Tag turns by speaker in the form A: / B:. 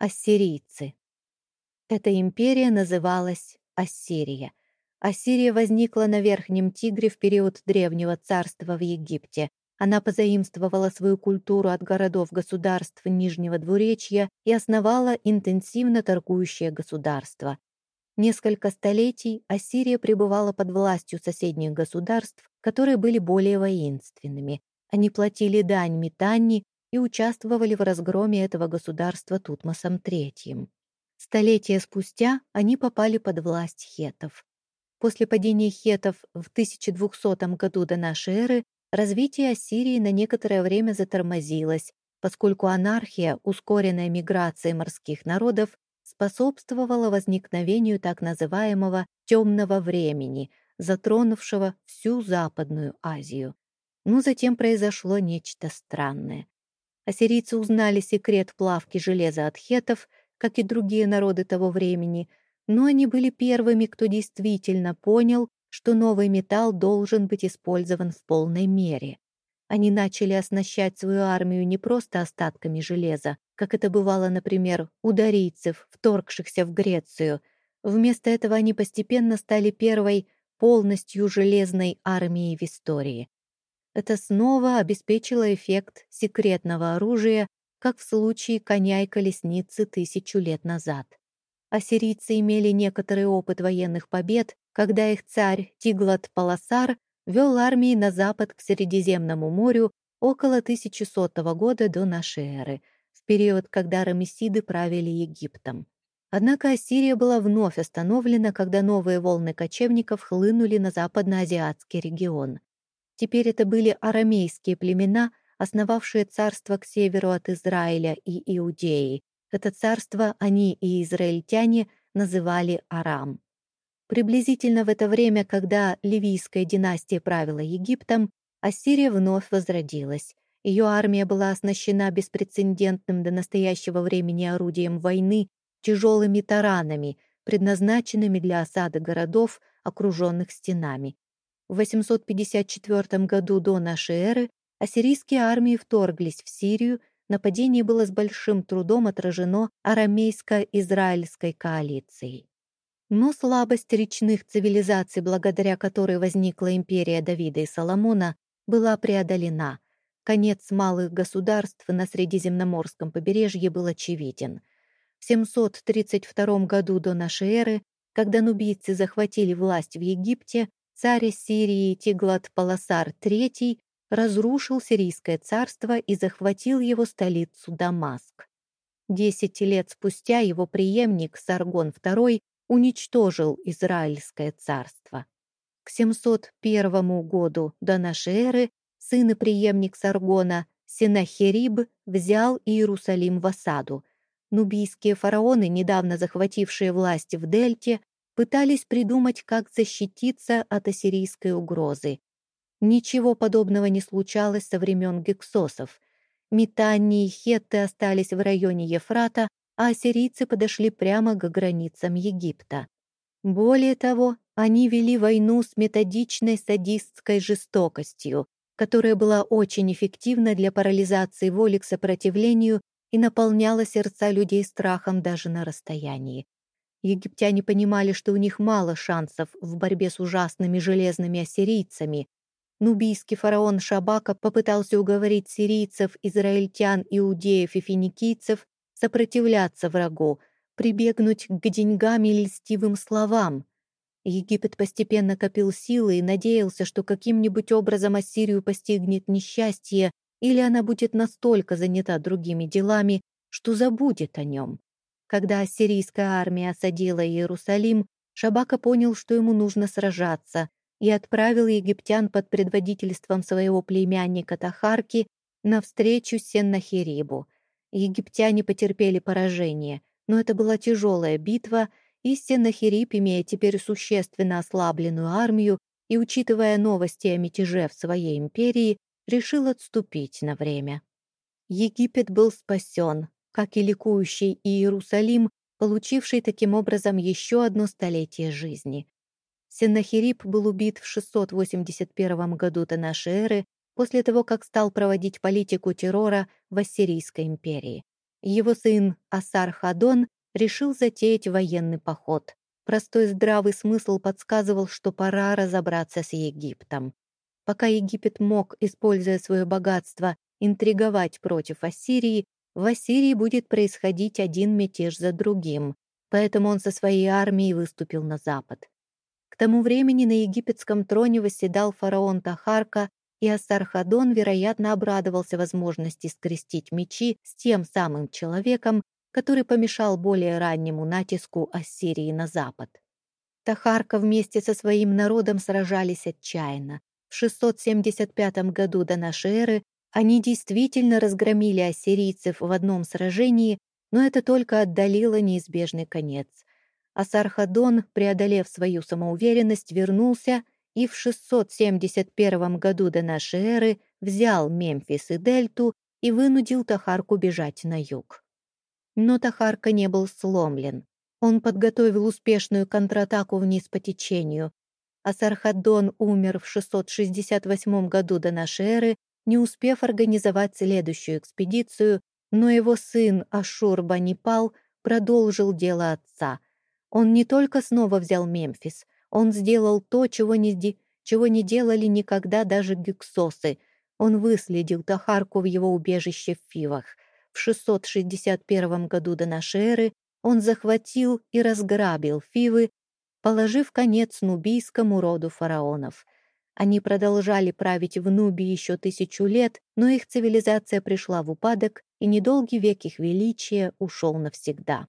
A: Ассирийцы. Эта империя называлась Ассирия. Ассирия возникла на Верхнем Тигре в период Древнего царства в Египте. Она позаимствовала свою культуру от городов-государств Нижнего Двуречья и основала интенсивно торгующее государство. Несколько столетий Ассирия пребывала под властью соседних государств, которые были более воинственными. Они платили дань Митанни и участвовали в разгроме этого государства Тутмосом III. Столетия спустя они попали под власть хетов. После падения хетов в 1200 году до нашей эры развитие Ассирии на некоторое время затормозилось, поскольку анархия, ускоренная миграцией морских народов, способствовала возникновению так называемого «темного времени», затронувшего всю Западную Азию. Но затем произошло нечто странное. Ассирийцы узнали секрет плавки железа от хетов, как и другие народы того времени, но они были первыми, кто действительно понял, что новый металл должен быть использован в полной мере. Они начали оснащать свою армию не просто остатками железа, как это бывало, например, у дарийцев, вторгшихся в Грецию. Вместо этого они постепенно стали первой полностью железной армией в истории. Это снова обеспечило эффект секретного оружия, как в случае коня и колесницы тысячу лет назад. Ассирийцы имели некоторый опыт военных побед, когда их царь Тиглат-Паласар вел армии на запад к Средиземному морю около 1100 года до нашей эры, в период, когда рамесиды правили Египтом. Однако Ассирия была вновь остановлена, когда новые волны кочевников хлынули на западноазиатский регион. Теперь это были арамейские племена, основавшие царство к северу от Израиля и Иудеи. Это царство они и израильтяне называли Арам. Приблизительно в это время, когда Ливийская династия правила Египтом, Ассирия вновь возродилась. Ее армия была оснащена беспрецедентным до настоящего времени орудием войны, тяжелыми таранами, предназначенными для осады городов, окруженных стенами. В 854 году до нашей эры ассирийские армии вторглись в Сирию, нападение было с большим трудом отражено арамейско-израильской коалицией. Но слабость речных цивилизаций, благодаря которой возникла империя Давида и Соломона, была преодолена. Конец малых государств на Средиземноморском побережье был очевиден. В 732 году до нашей эры, когда нубийцы захватили власть в Египте, царь Сирии Тиглат-Паласар III разрушил сирийское царство и захватил его столицу Дамаск. Десять лет спустя его преемник Саргон II уничтожил Израильское царство. К 701 году до нашей сын и преемник Саргона Сенахериб взял Иерусалим в осаду. Нубийские фараоны, недавно захватившие власть в Дельте, пытались придумать, как защититься от ассирийской угрозы. Ничего подобного не случалось со времен гексосов. Метанни и хетты остались в районе Ефрата, а ассирийцы подошли прямо к границам Египта. Более того, они вели войну с методичной садистской жестокостью, которая была очень эффективна для парализации воли к сопротивлению и наполняла сердца людей страхом даже на расстоянии. Египтяне понимали, что у них мало шансов в борьбе с ужасными железными ассирийцами. Нубийский фараон Шабака попытался уговорить сирийцев, израильтян, иудеев и финикийцев сопротивляться врагу, прибегнуть к деньгам и льстивым словам. Египет постепенно копил силы и надеялся, что каким-нибудь образом Ассирию постигнет несчастье, или она будет настолько занята другими делами, что забудет о нем. Когда ассирийская армия осадила Иерусалим, Шабака понял, что ему нужно сражаться, и отправил египтян под предводительством своего племянника Тахарки навстречу Сеннахерибу — Египтяне потерпели поражение, но это была тяжелая битва, и Сеннахирип, имея теперь существенно ослабленную армию и учитывая новости о мятеже в своей империи, решил отступить на время. Египет был спасен, как и ликующий Иерусалим, получивший таким образом еще одно столетие жизни. Сеннахирип был убит в 681 году до нашей эры после того, как стал проводить политику террора в Ассирийской империи. Его сын Асар-Хадон решил затеять военный поход. Простой здравый смысл подсказывал, что пора разобраться с Египтом. Пока Египет мог, используя свое богатство, интриговать против Ассирии, в Ассирии будет происходить один мятеж за другим, поэтому он со своей армией выступил на запад. К тому времени на египетском троне восседал фараон Тахарка, и Ассархадон, вероятно, обрадовался возможности скрестить мечи с тем самым человеком, который помешал более раннему натиску Ассирии на запад. Тахарка вместе со своим народом сражались отчаянно. В 675 году до нашей эры они действительно разгромили ассирийцев в одном сражении, но это только отдалило неизбежный конец. Асархадон, преодолев свою самоуверенность, вернулся и в 671 году до нашей эры взял Мемфис и Дельту и вынудил Тахарку бежать на юг. Но Тахарка не был сломлен. Он подготовил успешную контратаку вниз по течению. Асархаддон умер в 668 году до нашей эры, не успев организовать следующую экспедицию, но его сын Ашур-Банипал продолжил дело отца. Он не только снова взял Мемфис, он сделал то, чего не, чего не делали никогда даже гюксосы. Он выследил Тахарку в его убежище в Фивах — в 661 году до нашей эры он захватил и разграбил Фивы, положив конец нубийскому роду фараонов. Они продолжали править в Нубии еще тысячу лет, но их цивилизация пришла в упадок, и недолгий век их величия ушел навсегда.